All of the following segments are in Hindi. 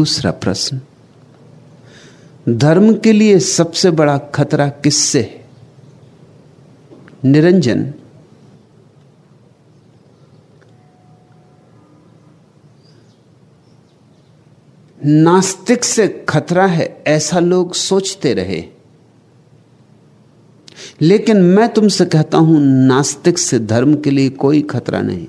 दूसरा प्रश्न, धर्म के लिए सबसे बड़ा खतरा किससे है? निरंजन। नास्तिक से खतरा है, ऐसा लोग सोचते रहे। लेकिन मैं तुमसे कहता हूँ, नास्तिक से धर्म के लिए कोई खतरा नहीं।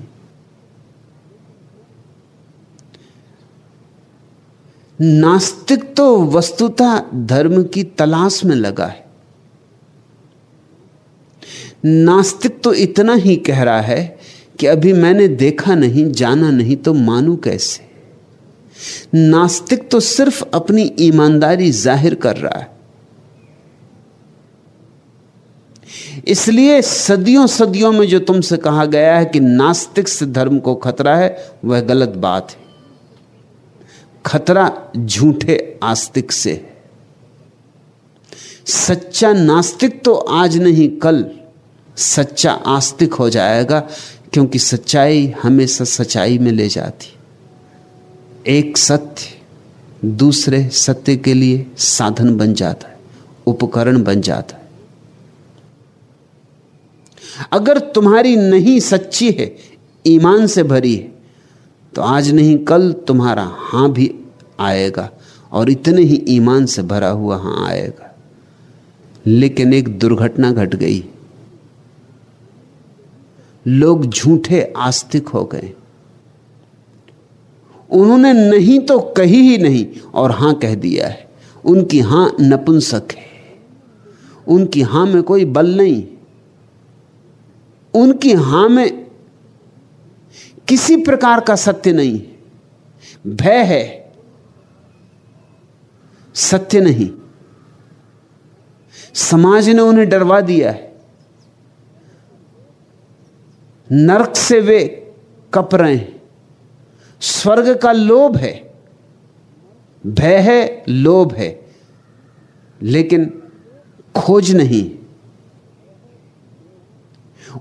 नास्तिक तो वस्तुतः धर्म की तलाश में लगा है। नास्तिक तो इतना ही कह रहा है कि अभी मैंने देखा नहीं, जाना नहीं तो मानू कैसे? नास्तिक तो सिर्फ़ अपनी ईमानदारी ज़ाहिर कर रहा है। इसलिए सदियों सदियों में जो तुमसे कहा गया है कि नास्तिक से धर्म को खतरा है, वह गलत बात है। खतरा झूठे आस्तिक से। सच्चा नास्तिक तो आज नहीं, कल सच्चा आस्तिक हो जाएगा, क्योंकि सच्चाई हमेशा सच्चाई में ले जाती। एक सत्य दूसरे सत्य के लिए साधन बन जाता है, उपकरण बन जाता है। अगर तुम्हारी नहीं सच्ची है, ईमान से भरी है तो आज नहीं, कल तुम्हारा हाँ भी आएगा और इतने ही ईमान से भरा हुआ हाँ आएगा। लेकिन एक दुर्घटना घट गई। लोग झूठे आस्तिक हो गए। उन्होंने नहीं तो कही ही नहीं और हाँ कह दिया है। उनकी हाँ नपुंसक है। उनकी हाँ में कोई बल नहीं। उनकी हाँ में किसी प्रकार का सत्य नहीं। भय है। सत्य नहीं। समाज ने उन्हें डरवा दिया है। नरक से वे कप रहे हैं। स्वर्ग का लोभ है। भय है, लोभ है। लेकिन खोज नहीं।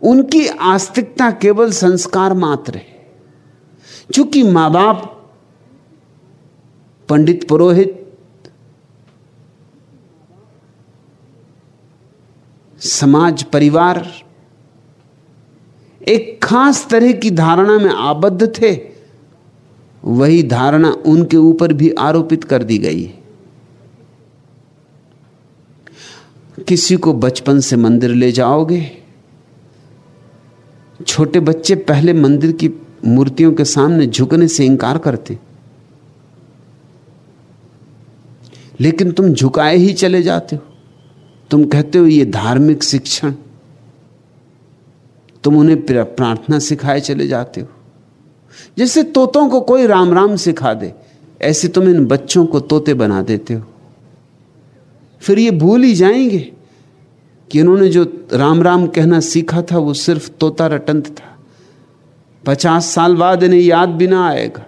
उनकी आस्तिकता केवल संस्कार मात्र है। चूँकि माँ बाप पंडित पुरोहित समाज परिवार एक खास तरह की धारणा में आबद्ध थे, वही धारणा उनके ऊपर भी आरोपित कर दी गई है। किसी को बचपन से मंदिर ले जाओगे, छोटे बच्चे पहले मंदिर की मूर्तियों के सामने झुकने से इंकार करते। लेकिन तुम झुकाए ही चले जाते हो। तुम कहते हो, ये धार्मिक शिक्षण। तुम उन्हें प्रार्थना सिखाए चले जाते हो। जैसे तोतों को कोई राम राम सिखा दे, ऐसे तुम इन बच्चों को तोते बना देते हो। फिर ये भूल ही जाएँगे कि उन्होंने जो राम राम कहना सीखा था, वो सिर्फ़ तोता रटंत था। पचास साल बाद इन्हें याद भी ना आएगा।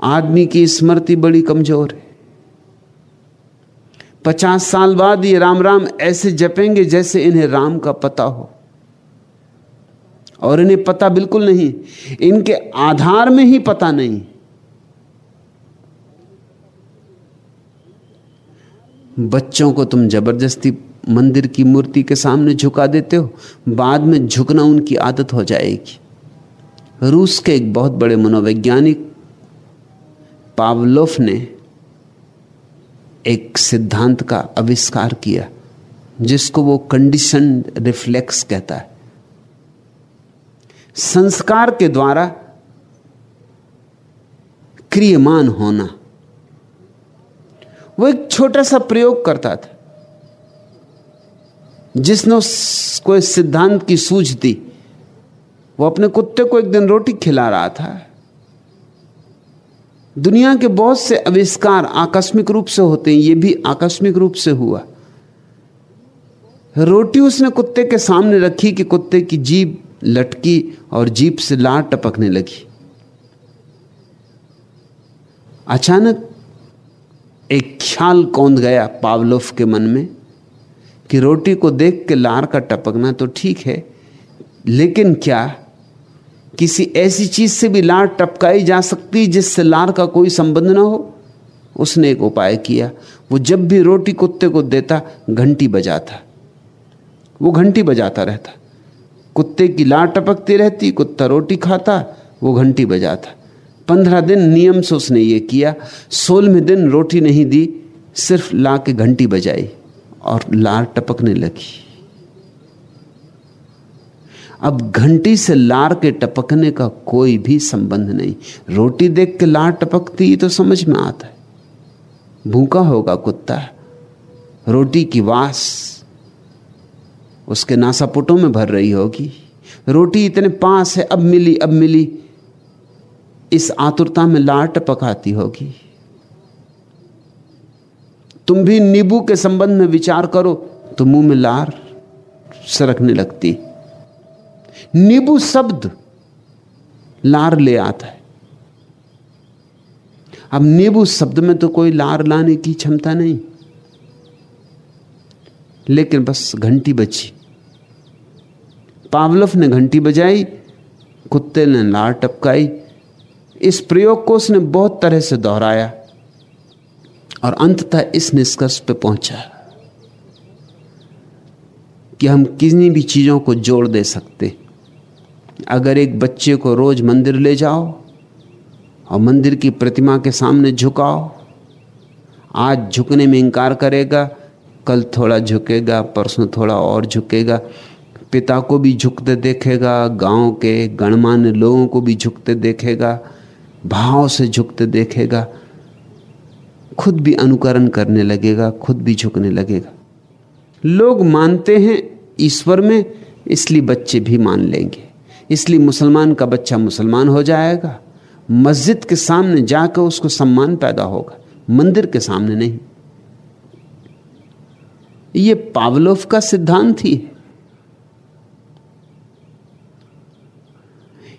आदमी की स्मृति बड़ी कमज़ोर है। पचास साल बाद ये राम राम ऐसे जपेंगे जैसे इन्हें राम का पता हो। और इन्हें पता बिल्कुल नहीं, इनके आधार में ही पता नहीं। बच्चों को तुम ज़बरदस्ती मंदिर की मूर्ति के सामने झुका देते हो, बाद में झुकना उनकी आदत हो जाएगी। रूस के एक बहुत बड़े मनोवैज्ञानिक पावलोफ ने एक सिद्धांत का आविष्कार किया, जिसको वो कंडीशन रिफ्लेक्स कहता है। संस्कार के द्वारा क्रियमान होना। वो एक छोटा सा प्रयोग करता था। जिसने उसको सिद्धांत की सूझ दी, वो अपने कुत्ते को एक दिन रोटी खिला रहा था। दुनिया के बहुत से आविष्कार आकस्मिक रूप से होते हैं, ये भी आकस्मिक रूप से हुआ। रोटी उसने कुत्ते के सामने रखी कि कुत्ते की जीभ लटकी और जीप से लार टपकने लगी। अचानक एक ख्याल कौंध गया पावलोफ के मन में। कि रोटी को देख के लार का टपकना तो ठीक है, लेकिन क्या किसी ऐसी चीज़ से भी लार टपकाई जा सकती जिससे लार का कोई संबंध ना हो? उसने एक उपाय किया। वो जब भी रोटी कुत्ते को देता, घंटी बजाता। वो घंटी बजाता रहता। कुत्ते की लार टपकती रहती, कुत्ता रोटी खाता, वो घंटी बजाता। पंद्रह दिन नियम से उसने ये किया। सोलहवें दिन रोटी नहीं दी, सिर्फ़ ला के घंटी बजाई। और लार टपकने लगी। अब घंटी से लार के टपकने का कोई भी संबंध नहीं। रोटी देख के लार टपकती तो समझ में आता है। भूखा होगा कुत्ता। रोटी की वास उसके नासापुटों में भर रही होगी। रोटी इतने पास है, अब मिली अब मिली। इस आतुरता में लार टपकाती होगी। तुम भी नींबू के संबंध में विचार करो तो मुँह में लार सरकने लगती नींबू शब्द लार ले आता है। अब नींबू शब्द में तो कोई लार लाने की क्षमता नहीं। लेकिन बस घंटी बची पावलफ ने घंटी बजाई, कुत्ते ने लार टपकाई। इस प्रयोग को उसने बहुत तरह से दोहराया। और अंततः इस निष्कर्ष पे पहुँचा कि हम किसी भी चीज़ों को जोड़ दे सकते। अगर एक बच्चे को रोज मंदिर ले जाओ और मंदिर की प्रतिमा के सामने झुकाओ, आज झुकने में इंकार करेगा, कल थोड़ा झुकेगा, परसों थोड़ा और झुकेगा, पिता को भी झुकते देखेगा, गाँव के गणमान्य लोगों को भी झुकते देखेगा, भाव से झुकते देखेगा। खुद भी अनुकरण करने लगेगा, खुद भी झुकने लगेगा। लोग मानते हैं ईश्वर में, इसलिए बच्चे भी मान लेंगे। इसलिए मुसलमान का बच्चा मुसलमान हो जाएगा। मस्जिद के सामने जाकर उसको सम्मान पैदा होगा, मंदिर के सामने नहीं। ये पावलोव का सिद्धांत ही।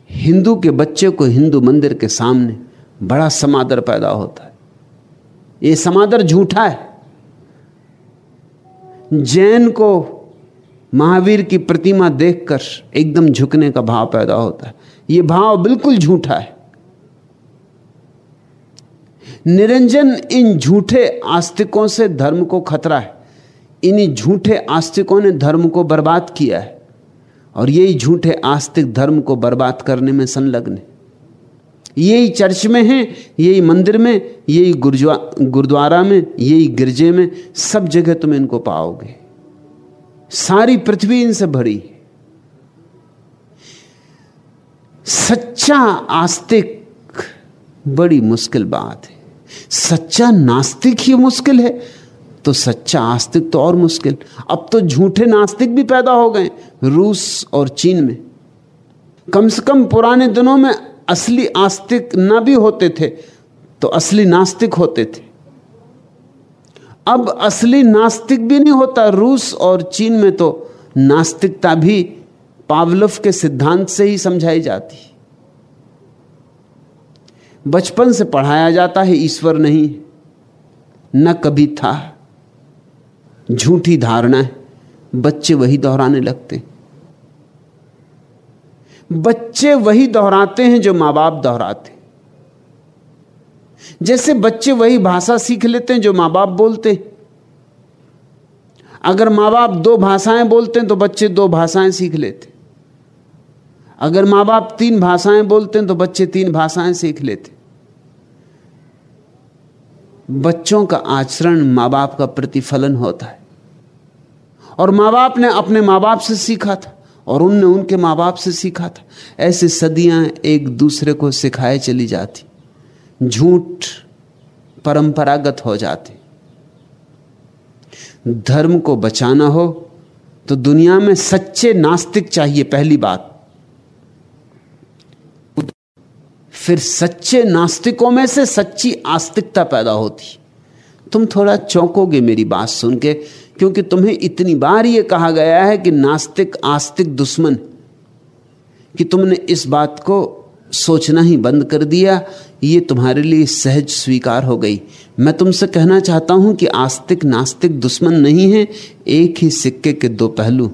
हिंदू के बच्चे को हिंदू मंदिर के सामने बड़ा समादर पैदा होता है। ये समादर झूठा है। जैन को महावीर की प्रतिमा देखकर एकदम झुकने का भाव पैदा होता है। यह भाव बिल्कुल झूठा है। निरंजन इन झूठे आस्तिकों से धर्म को खतरा है। इन झूठे आस्तिकों ने धर्म को बर्बाद किया है। और यही झूठे आस्तिक धर्म को बर्बाद करने में संलग्न है। यही चर्च में है, यही मंदिर में, यही गुरुद्वारा में, यही गिरजे में, सब जगह तुम इनको पाओगे। सारी पृथ्वी इनसे भरी सच्चा आस्तिक बड़ी मुश्किल बात है। सच्चा नास्तिक ही मुश्किल है तो सच्चा आस्तिक तो और मुश्किल। अब तो झूठे नास्तिक भी पैदा हो गए, रूस और चीन में। कम से कम पुराने दिनों में असली आस्तिक ना भी होते थे तो असली नास्तिक होते थे। अब असली नास्तिक भी नहीं होता। रूस और चीन में तो नास्तिकता भी पावलव के सिद्धांत से ही समझाई जाती बचपन से पढ़ाया जाता है, ईश्वर नहीं न कभी था। झूठी धारणा है। बच्चे वही दोहराने लगते हैं। बच्चे वही दोहराते हैं जो माँ बाप दोहराते जैसे बच्चे वही भाषा सीख लेते हैं जो माँ बाप बोलते हैं। अगर माँ बाप दो भाषाएँ बोलते हैं तो बच्चे दो भाषाएँ सीख लेते अगर माँ बाप तीन भाषाएँ बोलते हैं तो बच्चे तीन भाषाएँ सीख लेते बच्चों का आचरण माँ बाप का प्रतिफलन होता है। और माँ बाप ने अपने माँ बाप से सीखा था। और उनने उनके माँ बाप से सीखा था। ऐसे सदियाँ एक दूसरे को सिखाए चली जाती। झूठ परंपरागत हो जाते। धर्म को बचाना हो तो दुनिया में सच्चे नास्तिक चाहिए पहली बात। फिर सच्चे नास्तिकों में से सच्ची आस्तिकता पैदा होती। तुम थोड़ा चौंकोगे मेरी बात सुन के क्योंकि तुम्हें इतनी बार यह कहा गया है कि नास्तिक, आस्तिक, दुश्मन, कि तुमने इस बात को सोचना ही बंद कर दिया, ये तुम्हारे लिए सहज स्वीकार हो गई। मैं तुमसे कहना चाहता हूँ कि आस्तिक, नास्तिक, दुश्मन नहीं है, एक ही सिक्के के दो पहलू।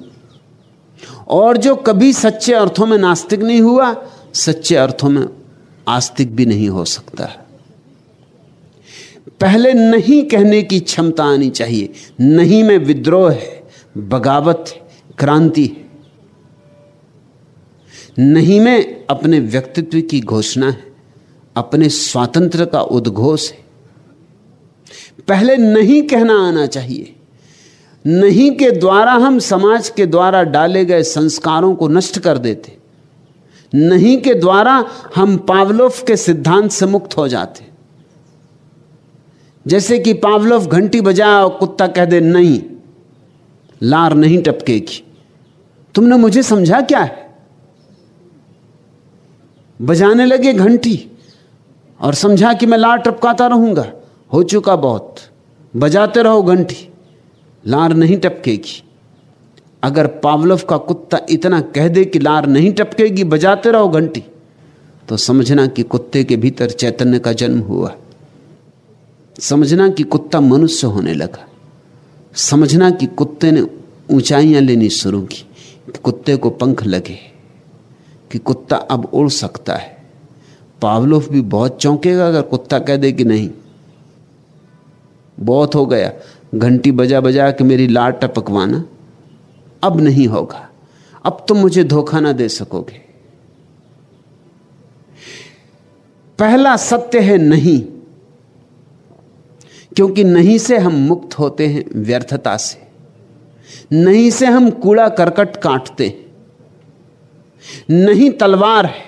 और जो कभी सच्चे अर्थों में नास्तिक नहीं हुआ, सच्चे अर्थों में आस्तिक भी नहीं हो सकता। पहले नहीं कहने की क्षमता आनी चाहिए। नहीं में विद्रोह है, बगावत है, क्रांति है। नहीं में अपने व्यक्तित्व की घोषणा है, अपने स्वातंत्र का उद्घोष है। पहले नहीं कहना आना चाहिए। नहीं के द्वारा हम समाज के द्वारा डाले गए संस्कारों को नष्ट कर देते। नहीं के द्वारा हम पावलोफ के सिद्धांत से मुक्त हो जाते। जैसे कि पावलोव घंटी बजाए और कुत्ता कह दे, नहीं, लार नहीं टपकेगी। तुमने मुझे समझा क्या है? बजाने लगे घंटी और समझा कि मैं लार टपकाता रहूँगा। हो चुका बहुत। बजाते रहो घंटी, लार नहीं टपकेगी। अगर पावलव का कुत्ता इतना कह दे कि लार नहीं टपकेगी, बजाते रहो घंटी तो समझना कि कुत्ते के भीतर चैतन्य का जन्म हुआ। समझना कि कुत्ता मनुष्य होने लगा। समझना कि कुत्ते ने ऊंचाइयाँ लेनी शुरू की, कि कुत्ते को पंख लगे, कि कुत्ता अब उड़ सकता है। पावलोफ भी बहुत चौंकेगा अगर कुत्ता कह दे कि नहीं। बहुत हो गया, घंटी बजा बजा के मेरी लाट टपकवाना। अब नहीं होगा, अब तुम मुझे धोखा ना दे सकोगे। पहला सत्य है नहीं। क्योंकि नहीं से हम मुक्त होते हैं व्यर्थता से। नहीं से हम कूड़ा करकट काटते हैं। नहीं तलवार है,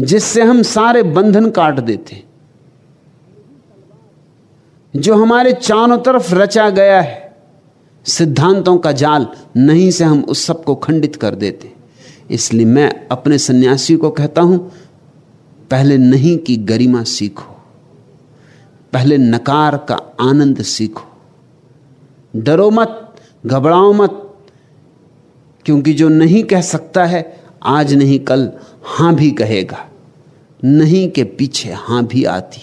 जिससे हम सारे बंधन काट देते जो हमारे चारों तरफ़ रचा गया है, सिद्धांतों का जाल, नहीं से हम उस सबको खंडित कर देते इसलिए मैं अपने सन्यासी को कहता हूँ, पहले नहीं की गरिमा सीखो। पहले नकार का आनंद सीखो। डरो मत, घबराओ मत, क्योंकि जो नहीं कह सकता है, आज नहीं कल हाँ भी कहेगा। नहीं के पीछे हाँ भी आती।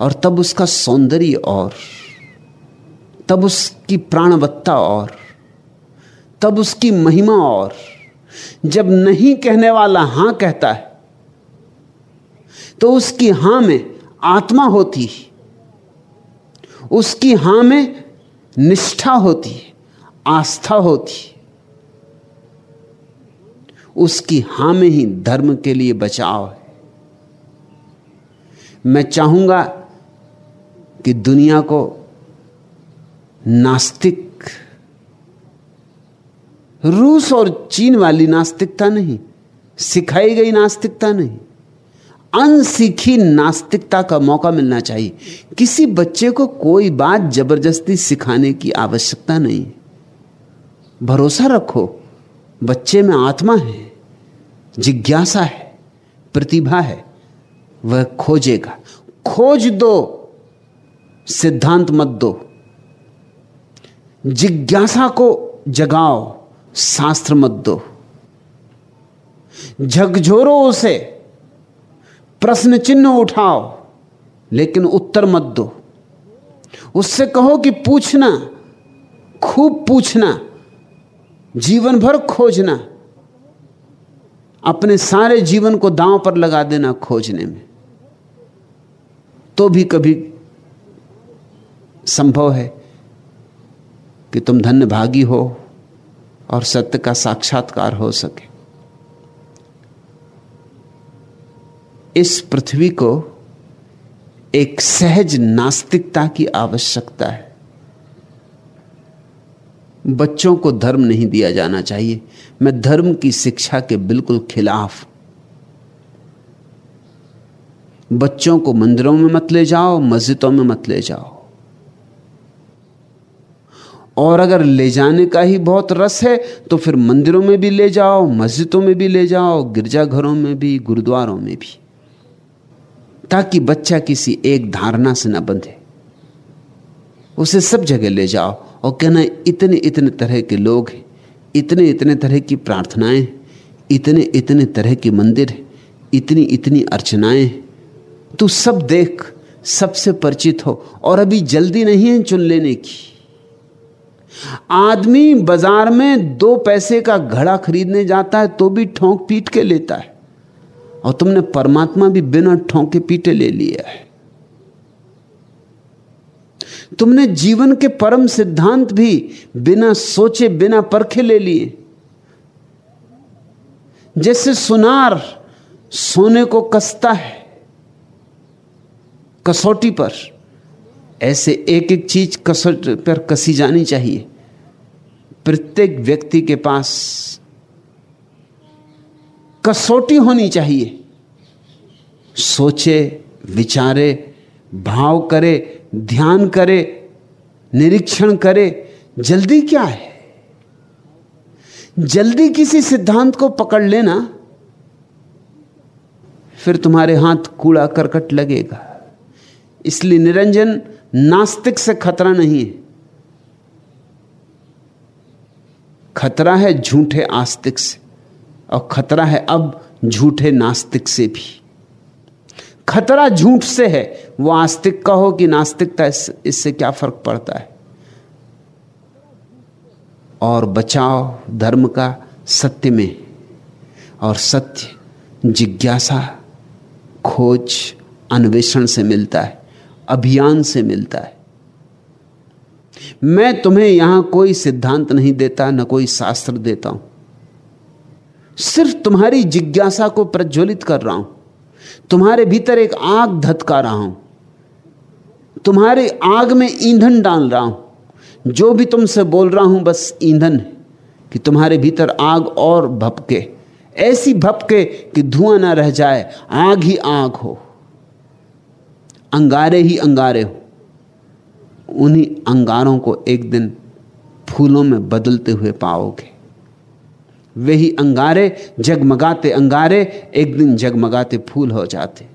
और तब उसका सौंदर्य और, तब उसकी प्राणवत्ता और, तब उसकी महिमा और, जब नहीं कहने वाला हाँ कहता है तो उसकी हाँ में आत्मा होती है, उसकी हाँ में निष्ठा होती आस्था होती उसकी हाँ में ही धर्म के लिए बचाव है। मैं चाहूँगा कि दुनिया को नास्तिक रूस और चीन वाली नास्तिकता नहीं, सिखाई गई नास्तिकता नहीं अनसीखी नास्तिकता का मौका मिलना चाहिए। किसी बच्चे को कोई बात ज़बरदस्ती सिखाने की आवश्यकता नहीं। भरोसा रखो, बच्चे में आत्मा है, जिज्ञासा है, प्रतिभा है, वह खोजेगा। खोज दो, सिद्धांत मत दो। जिज्ञासा को जगाओ, शास्त्र मत दो। झकझोरो उसे। प्रश्न चिन्ह उठाओ, लेकिन उत्तर मत दो। उससे कहो कि पूछना, खूब पूछना, जीवन भर खोजना, अपने सारे जीवन को दांव पर लगा देना खोजने में तो भी कभी संभव है कि तुम धन्य भागी हो और सत्य का साक्षात्कार हो सके। इस पृथ्वी को एक सहज नास्तिकता की आवश्यकता है। बच्चों को धर्म नहीं दिया जाना चाहिए। मैं धर्म की शिक्षा के बिल्कुल खिलाफ। बच्चों को मंदिरों में मत ले जाओ, मस्जिदों में मत ले जाओ। और अगर ले जाने का ही बहुत रस है तो फिर मंदिरों में भी ले जाओ, मस्जिदों में भी ले जाओ, गिरजाघरों में भी, गुरुद्वारों में भी। ताकि बच्चा किसी एक धारणा से ना बंधे। उसे सब जगह ले जाओ और कहना, इतने इतने तरह के लोग हैं, इतने इतने तरह की प्रार्थनाएँ इतने इतने तरह के मंदिर इतनी इतनी अर्चनाएँ तू सब देख, सबसे परिचित हो और अभी जल्दी नहीं है चुन लेने की। आदमी बाज़ार में दो पैसे का घड़ा खरीदने जाता है तो भी ठोंक पीट के लेता है। और तुमने परमात्मा भी बिना ठोंके पीटे ले लिया है। तुमने जीवन के परम सिद्धांत भी बिना सोचे, बिना परखे ले लिए। जैसे सुनार सोने को कसता है कसौटी पर, ऐसे एक एक चीज़ कसौटी पर कसी जानी चाहिए। प्रत्येक व्यक्ति के पास कसौटी होनी चाहिए। सोचे, विचारे, भाव करे, ध्यान करे, निरीक्षण करे, जल्दी क्या है? जल्दी किसी सिद्धांत को पकड़ लेना, फिर तुम्हारे हाथ कूड़ा करकट लगेगा। इसलिए निरंजन नास्तिक से खतरा नहीं है। खतरा है झूठे आस्तिक से। और खतरा है अब झूठे नास्तिक से भी। खतरा झूठ से है, वो आस्तिक का हो कि नास्तिकता इससे क्या फ़र्क पड़ता है? और बचाव धर्म का सत्य में और सत्य जिज्ञासा, खोज, अन्वेषण से मिलता है, अभियान से मिलता है। मैं तुम्हें यहाँ कोई सिद्धांत नहीं देता, न कोई शास्त्र देता हूँ। सिर्फ़ तुम्हारी जिज्ञासा को प्रज्वलित कर रहा हूँ। तुम्हारे भीतर एक आग धतका रहा हूँ। तुम्हारे आग में ईंधन डाल रहा हूँ। जो भी तुमसे बोल रहा हूँ बस ईंधन है कि तुम्हारे भीतर आग और भपके। ऐसी भपके कि धुआँ ना रह जाए, आग ही आग हो। अंगारे ही अंगारे हो। उन्हीं अंगारों को एक दिन फूलों में बदलते हुए पाओगे। वही अंगारे, जगमगाते अंगारे, एक दिन जगमगाते फूल हो जाते।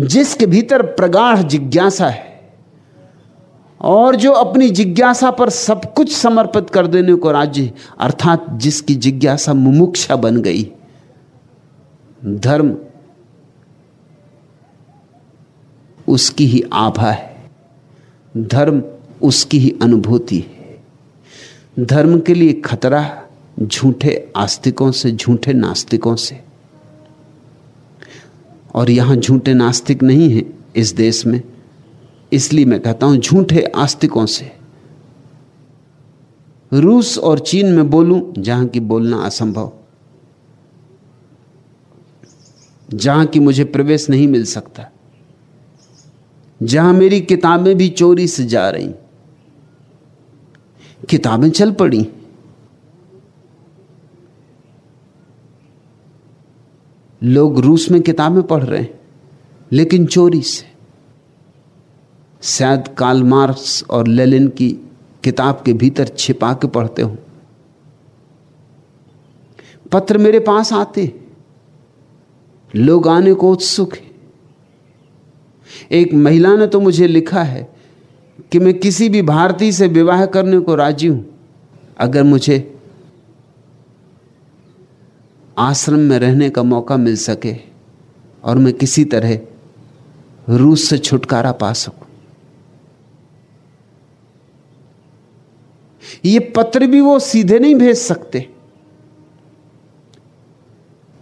जिसके भीतर प्रगाढ़ जिज्ञासा है, और जो अपनी जिज्ञासा पर सब कुछ समर्पित कर देने को राज्य अर्थात जिसकी जिज्ञासा मुमुक्षा बन गई। धर्म उसकी ही आभा है, धर्म उसकी ही अनुभूति है। धर्म के लिए खतरा झूठे आस्तिकों से, झूठे नास्तिकों से। और यहाँ झूठे नास्तिक नहीं है इस देश में। इसलिए मैं कहता हूँ झूठे आस्तिकों से। रूस और चीन में बोलूँ, जहाँ की बोलना असंभव। जहाँ की मुझे प्रवेश नहीं मिल सकता। जहाँ मेरी किताबें भी चोरी से जा रही। किताबें चल पड़ी। लोग रूस में किताबें पढ़ रहे हैं, लेकिन चोरी से। शायद काल मार्क्स और लेलिन की किताब के भीतर छिपा के पढ़ते हो। पत्र मेरे पास आते लोग आने को उत्सुक है। एक महिला ने तो मुझे लिखा है कि मैं किसी भी भारतीय से विवाह करने को राज़ी हूँ। अगर मुझे आश्रम में रहने का मौका मिल सके और मैं किसी तरह रूस से छुटकारा पा सकूँ। ये पत्र भी वो सीधे नहीं भेज सकते,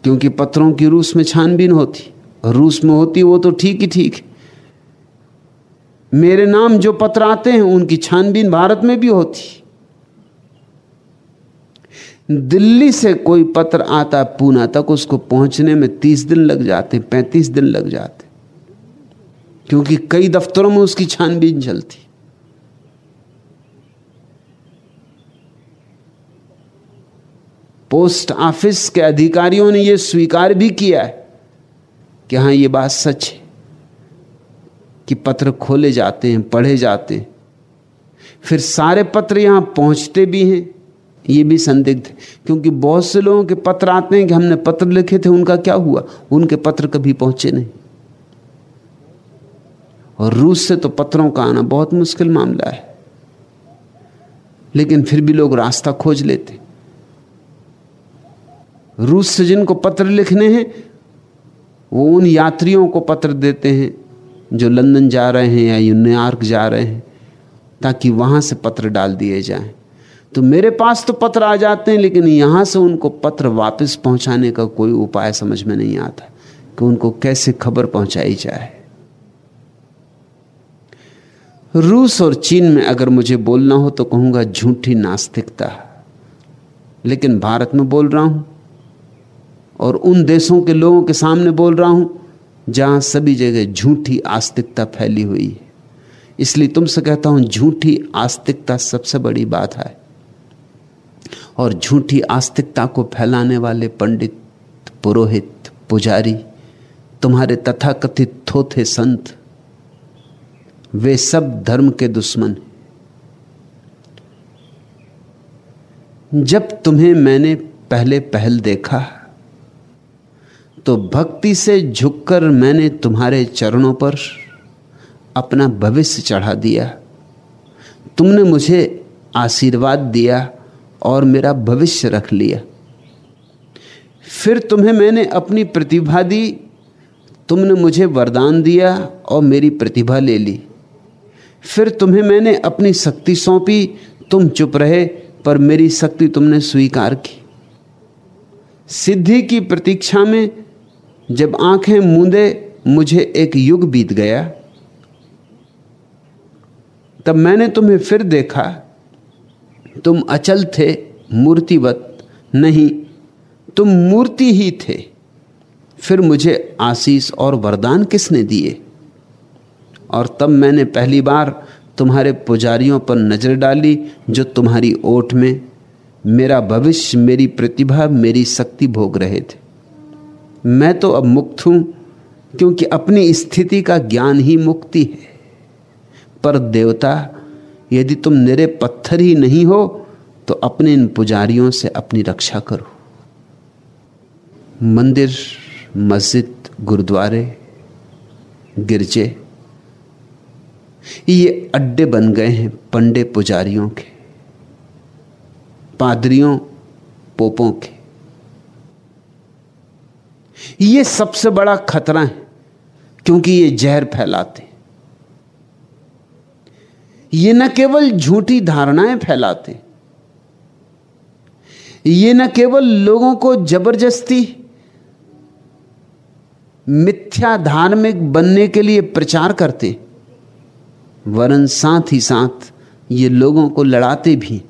क्योंकि पत्रों की रूस में छानबीन होती, रूस में होती वो तो ठीक ही ठीक मेरे नाम जो पत्र आते हैं, उनकी छानबीन भारत में भी होती। दिल्ली से कोई पत्र आता पूना तक उसको पहुँचने में तीस दिन लग जाते पैंतीस दिन लग जाते क्योंकि कई दफ्तरों में उसकी छानबीन चलती। पोस्ट ऑफ़िस के अधिकारियों ने यह स्वीकार भी किया है कि हाँ यह बात सच है कि पत्र खोले जाते हैं, पढ़े जाते हैं। फिर सारे पत्र यहाँ पहुँचते भी हैं। ये भी संदिग्ध है। क्योंकि बहुत से लोगों के पत्र आते हैं कि हमने पत्र लिखे थे, उनका क्या हुआ? उनके पत्र कभी पहुँचे नहीं। और रूस से तो पत्रों का आना बहुत मुश्किल मामला है। लेकिन फिर भी लोग रास्ता खोज लेते। रूस से जिनको पत्र लिखने हैं, वो उन यात्रियों को पत्र देते हैं, जो लंदन जा रहे हैं या न्यूयॉर्क जा रहे हैं, ताकि वहाँ से पत्र डाल दिए जाएँ। तो मेरे पास तो पत्र आ जाते हैं, लेकिन यहाँ से उनको पत्र वापस पहुँचाने का कोई उपाय समझ में नहीं आता कि उनको कैसे खबर पहुंचाई जाए। रूस और चीन में अगर मुझे बोलना हो तो कहूँगा झूठी नास्तिकता। लेकिन भारत में बोल रहा हूँ और उन देशों के लोगों के सामने बोल रहा हूँ जहाँ सभी जगह झूठी आस्तिकता फैली हुई है। इसलिए तुमसे कहता हूँ, झूठी आस्तिकता सबसे बड़ी बात है। और झूठी आस्तिकता को फैलाने वाले पंडित, पुरोहित, पुजारी, तुम्हारे तथाकथित थोथे संत, वे सब धर्म के दुश्मन जब तुम्हें मैंने पहले पहल देखा तो भक्ति से झुककर मैंने तुम्हारे चरणों पर अपना भविष्य चढ़ा दिया। तुमने मुझे आशीर्वाद दिया और मेरा भविष्य रख लिया। फिर तुम्हें मैंने अपनी प्रतिभा दी, तुमने मुझे वरदान दिया और मेरी प्रतिभा ले ली। फिर तुम्हें मैंने अपनी शक्ति सौंपी, तुम चुप रहे, पर मेरी शक्ति तुमने स्वीकार की। सिद्धि की प्रतीक्षा में जब आँखें मूंदे, मुझे एक युग बीत गया। तब मैंने तुम्हें फिर देखा तुम अचल थे, मूर्तिवत नहीं। तुम मूर्ति ही थे। फिर मुझे आशीष और वरदान किसने दिए? और तब मैंने पहली बार तुम्हारे पुजारियों पर नज़र डाली, जो तुम्हारी ओट में मेरा भविष्य, मेरी प्रतिभा, मेरी शक्ति भोग रहे थे। मैं तो अब मुक्त हूँ, क्योंकि अपनी स्थिति का ज्ञान ही मुक्ति है। पर देवता यदि तुम निरे पत्थर ही नहीं हो तो अपने इन पुजारियों से अपनी रक्षा करो। मंदिर, मस्जिद, गुरुद्वारे, गिरजे, ये अड्डे बन गए हैं पंडे पुजारियों के, पादरियों, पोपों के। ये सबसे बड़ा खतरा है, क्योंकि ये जहर फैलाते ये न केवल झूठी धारणाएँ फैलाते, ये न केवल लोगों को ज़बरदस्ती मिथ्या धार्मिक बनने के लिए प्रचार करते, वरन साथ ही साथ ये लोगों को लड़ाते भी,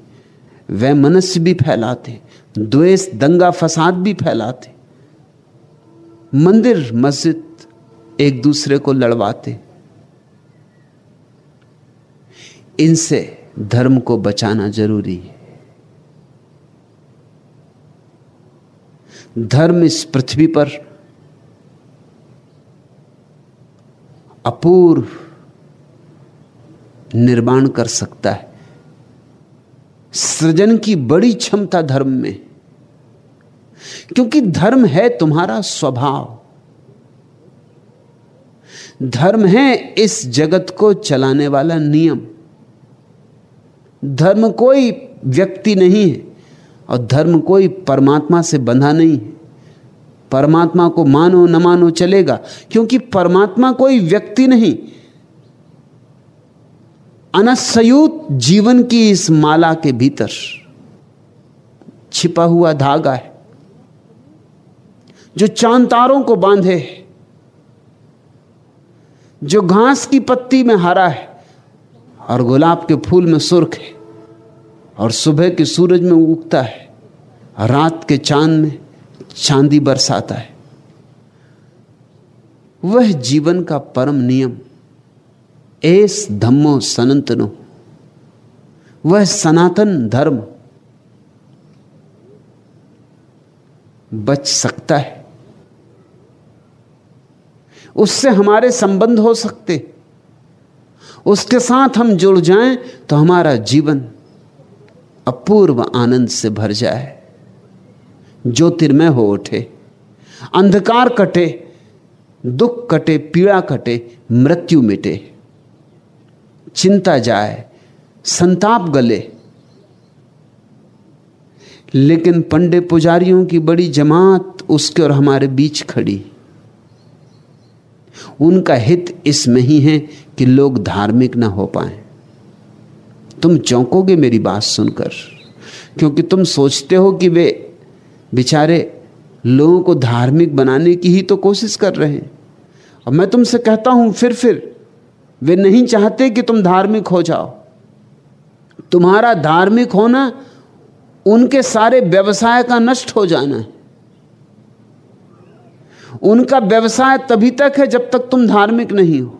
वह मनस्य भी फैलाते, द्वेष, दंगा, फसाद भी फैलाते। मंदिर, मस्जिद एक दूसरे को लड़वाते। इनसे धर्म को बचाना ज़रूरी है। धर्म इस पृथ्वी पर अपूर्व निर्माण कर सकता है। सृजन की बड़ी क्षमता धर्म में। क्योंकि धर्म है तुम्हारा स्वभाव। धर्म है इस जगत को चलाने वाला नियम। धर्म कोई व्यक्ति नहीं है और धर्म कोई परमात्मा से बंधा नहीं है। परमात्मा को मानो, न मानो चलेगा, क्योंकि परमात्मा कोई व्यक्ति नहीं। अनसयूत जीवन की इस माला के भीतर छिपा हुआ धागा है, जो चाँद तारों को बांधे है, जो घास की पत्ती में हरा है और गुलाब के फूल में सुर्ख है और सुबह के सूरज में उगता है रात के चाँद में चांदी बरसाता है। वह जीवन का परम नियम, एस धम्मो सनातनो। वह सनातन धर्म बच सकता है। उससे हमारे संबंध हो सकते उसके साथ हम जुड़ जाएँ तो हमारा जीवन अपूर्व आनंद से भर जाए। ज्योतिर्मय हो उठे, अंधकार कटे, दुख कटे, पीड़ा कटे, मृत्यु मिटे। चिंता जाए, संताप गले। लेकिन पंडे पुजारियों की बड़ी जमात उसके और हमारे बीच खड़ी। उनका हित इसमें ही है कि लोग धार्मिक ना हो पाए। तुम चौंकोगे मेरी बात सुनकर, क्योंकि तुम सोचते हो कि वे बेचारे लोगों को धार्मिक बनाने की ही तो कोशिश कर रहे हैं। और मैं तुमसे कहता हूँ फिर फिर वे नहीं चाहते कि तुम धार्मिक हो जाओ। तुम्हारा धार्मिक होना उनके सारे व्यवसाय का नष्ट हो जाना है। उनका व्यवसाय तभी तक है जब तक तुम धार्मिक नहीं हो।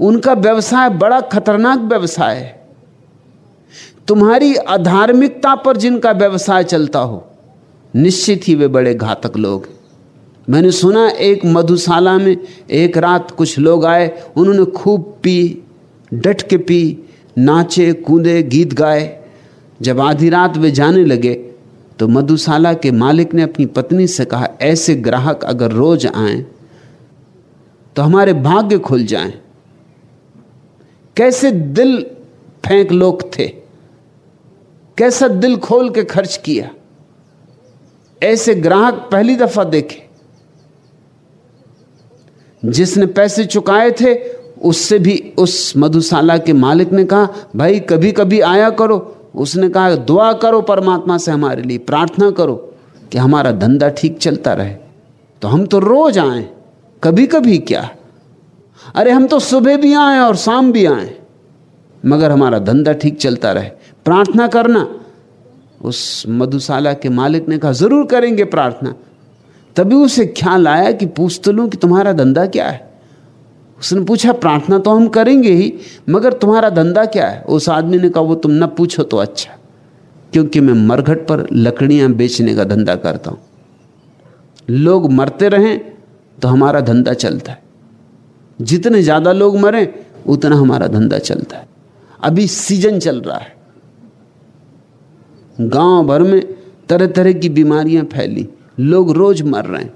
उनका व्यवसाय बड़ा खतरनाक व्यवसाय है। तुम्हारी अधार्मिकता पर जिनका व्यवसाय चलता हो, निश्चित ही वे बड़े घातक लोग मैंने सुना एक मधुशाला में एक रात कुछ लोग आए, उन्होंने खूब पी, डट के पी, नाचे, कूदे, गीत गाए। जब आधी रात वे जाने लगे तो मधुशाला के मालिक ने अपनी पत्नी से कहा, ऐसे ग्राहक अगर रोज आए तो हमारे भाग्य खुल जाएँ। कैसे दिल फेंक लोग थे? कैसा दिल खोल के खर्च किया? ऐसे ग्राहक पहली दफ़ा देखे। जिसने पैसे चुकाए थे, उससे भी उस मधुशाला के मालिक ने कहा, भाई कभी कभी आया करो। उसने कहा, दुआ करो परमात्मा से हमारे लिए, प्रार्थना करो कि हमारा धंधा ठीक चलता रहे। तो हम तो रोज आए कभी कभी क्या? अरे हम तो सुबह भी आए और शाम भी आए। मगर हमारा धंधा ठीक चलता रहे। प्रार्थना करना। उस मधुशाला के मालिक ने कहा, ज़रूर करेंगे प्रार्थना। तभी उसे ख्याल आया कि पूछ तो लूँ कि तुम्हारा धंधा क्या है। उसने पूछा, प्रार्थना तो हम करेंगे ही, मगर तुम्हारा धंधा क्या है? उस आदमी ने कहा, वो तुम न पूछो तो अच्छा क्योंकि मैं मरघट पर लकड़ियाँ बेचने का धंधा करता हूँ। लोग मरते रहें तो हमारा धंधा चलता है। जितने ज़्यादा लोग मरे, उतना हमारा धंधा चलता है। अभी सीज़न चल रहा है। गाँव भर में तरह तरह की बीमारियाँ फैली। लोग रोज मर रहे हैं।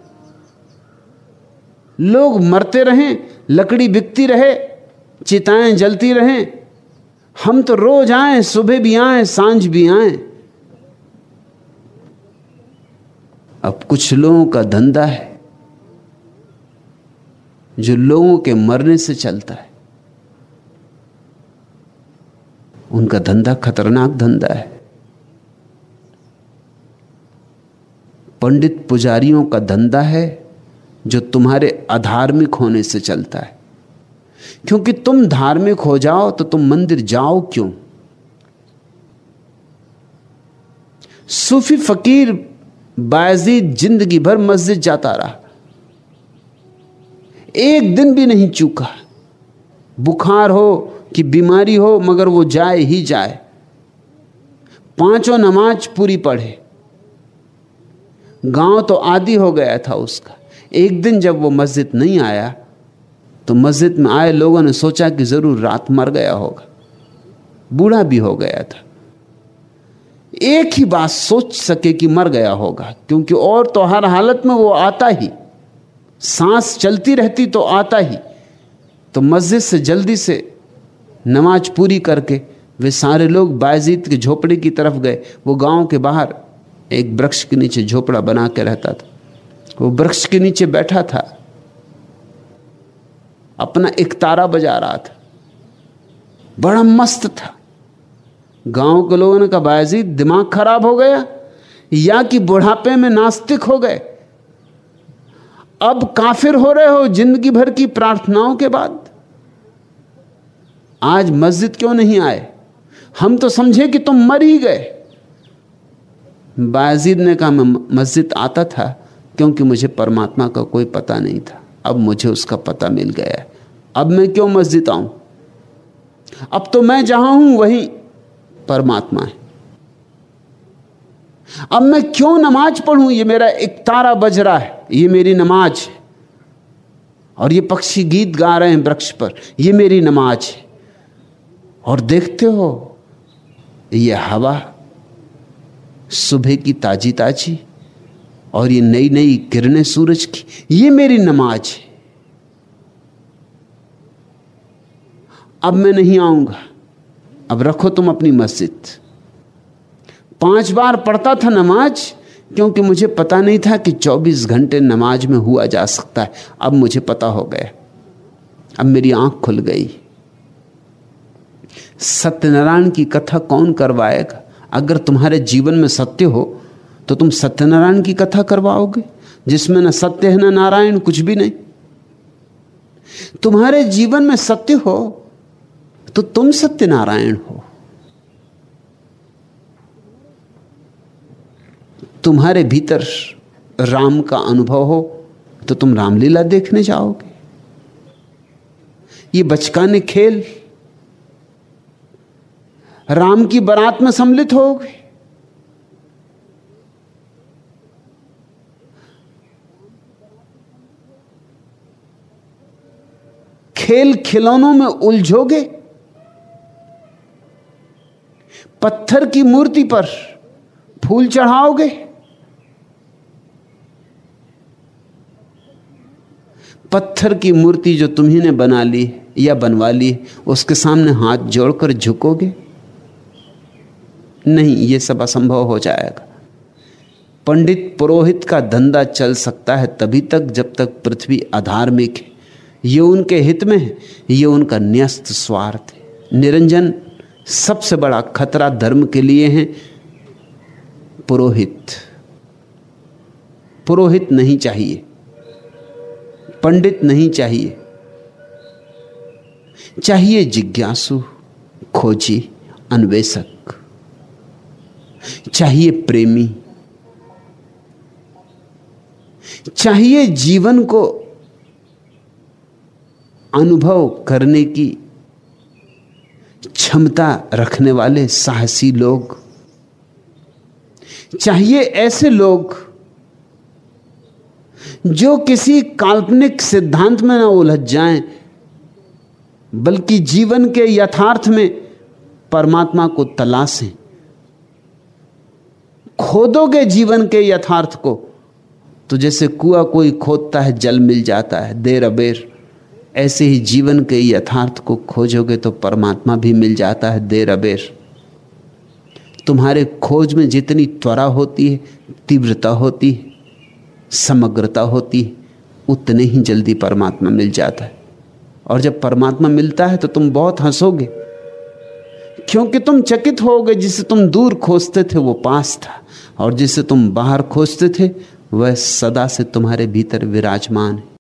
लोग मरते रहें, लकड़ी बिकती रहे, चिताएँ जलती रहें। हम तो रोज आए, सुबह भी आए, साँझ भी आए। अब कुछ लोगों का धंधा है। जो लोगों के मरने से चलता है। उनका धंधा खतरनाक धंधा है। पंडित पुजारियों का धंधा है जो तुम्हारे अधार्मिक होने से चलता है। क्योंकि तुम धार्मिक हो जाओ तो तुम मंदिर जाओ क्यों? सूफी फकीर बायजीद ज़िंदगी भर मस्जिद जाता रहा। एक दिन भी नहीं चूका। बुखार हो कि बीमारी हो, मगर वो जाए ही जाए। पाँचों नमाज़ पूरी पढ़े। गाँव तो आदि हो गया था उसका। एक दिन जब वो मस्जिद नहीं आया तो मस्जिद में आए लोगों ने सोचा कि ज़रूर रात मर गया होगा। बूढ़ा भी हो गया था। एक ही बात सोच सके कि मर गया होगा, क्योंकि और तो हर हालत में वो आता ही। सांस चलती रहती तो आता ही। तो मस्जिद से जल्दी से नमाज़ पूरी करके वे सारे लोग बायजीत के झोपड़े की तरफ़ गए। वो गाँव के बाहर एक वृक्ष के नीचे झोपड़ा बना के रहता था। वो वृक्ष के नीचे बैठा था। अपना एक तारा बजा रहा था। बड़ा मस्त था। गाँव के लोगों ने कहा बायजी दिमाग खराब हो गया? या कि बुढ़ापे में नास्तिक हो गए? अब काफिर हो रहे हो ज़िंदगी भर की प्रार्थनाओं के बाद? आज मस्जिद क्यों नहीं आए? हम तो समझे कि तुम मर ही गए। बाजीद ने कहा, मैं मस्जिद आता था क्योंकि मुझे परमात्मा का कोई पता नहीं था। अब मुझे उसका पता मिल गया है। अब मैं क्यों मस्जिद आऊँ? अब तो मैं जहाँ हूँ, वही परमात्मा है। अब मैं क्यों नमाज़ पढ़ूं? ये मेरा एक तारा बज रहा है। ये मेरी नमाज़ है। और ये पक्षी गीत गा रहे हैं वृक्ष पर। ये मेरी नमाज़ है। और देखते हो, ये हवा सुबह की ताजी ताजी और ये नई नई किरणें सूरज की, ये मेरी नमाज़ है। अब मैं नहीं आऊँगा। अब रखो तुम अपनी मस्जिद। पाँच बार पढ़ता था नमाज़, क्योंकि मुझे पता नहीं था कि 24 घंटे नमाज़ में हुआ जा सकता है। अब मुझे पता हो गया। अब मेरी आँख खुल गई। सत्यनारायण की कथा कौन करवाएगा? अगर तुम्हारे जीवन में सत्य हो तो तुम सत्यनारायण की कथा करवाओगे, जिसमें ना सत्य है, ना नारायण, कुछ भी नहीं। तुम्हारे जीवन में सत्य हो तो तुम सत्यनारायण हो। तुम्हारे भीतर राम का अनुभव हो तो तुम रामलीला देखने जाओगे। ये बचकाने खेल, राम की बारात में सम्मिलित होगे। खेल खिलौनों में उलझोगे। पत्थर की मूर्ति पर फूल चढ़ाओगे। पत्थर की मूर्ति जो तुम्ही ने बना ली या बनवा ली, उसके सामने हाथ जोड़कर झुकोगे? नहीं, ये सब असंभव हो जाएगा। पंडित पुरोहित का धंधा चल सकता है तभी तक जब तक पृथ्वी अधार्मिक है। ये उनके हित में है, ये उनका न्यस्त स्वार्थ है। निरंजन सबसे बड़ा खतरा धर्म के लिए है। पुरोहित। पुरोहित नहीं चाहिए। पंडित नहीं चाहिए। चाहिए जिज्ञासु, खोजी, अन्वेषक। चाहिए प्रेमी। चाहिए जीवन को अनुभव करने की क्षमता रखने वाले साहसी लोग। चाहिए ऐसे लोग जो किसी काल्पनिक सिद्धांत में ना उलझ जाएँ, बल्कि जीवन के यथार्थ में परमात्मा को तलाशें। खोदोगे जीवन के यथार्थ को तो जैसे कुआ कोई खोदता है, जल मिल जाता है, देर अबेर। ऐसे ही जीवन के यथार्थ को खोजोगे तो परमात्मा भी मिल जाता है, देर अबेर। तुम्हारे खोज में जितनी त्वरा होती है, तीव्रता होती है। समग्रता होती है, उतने ही जल्दी परमात्मा मिल जाता है। और जब परमात्मा मिलता है तो तुम बहुत हंसोगे। क्योंकि तुम चकित होगे, जिसे तुम दूर खोजते थे वो पास था, और जिसे तुम बाहर खोजते थे, वह सदा से तुम्हारे भीतर विराजमान है।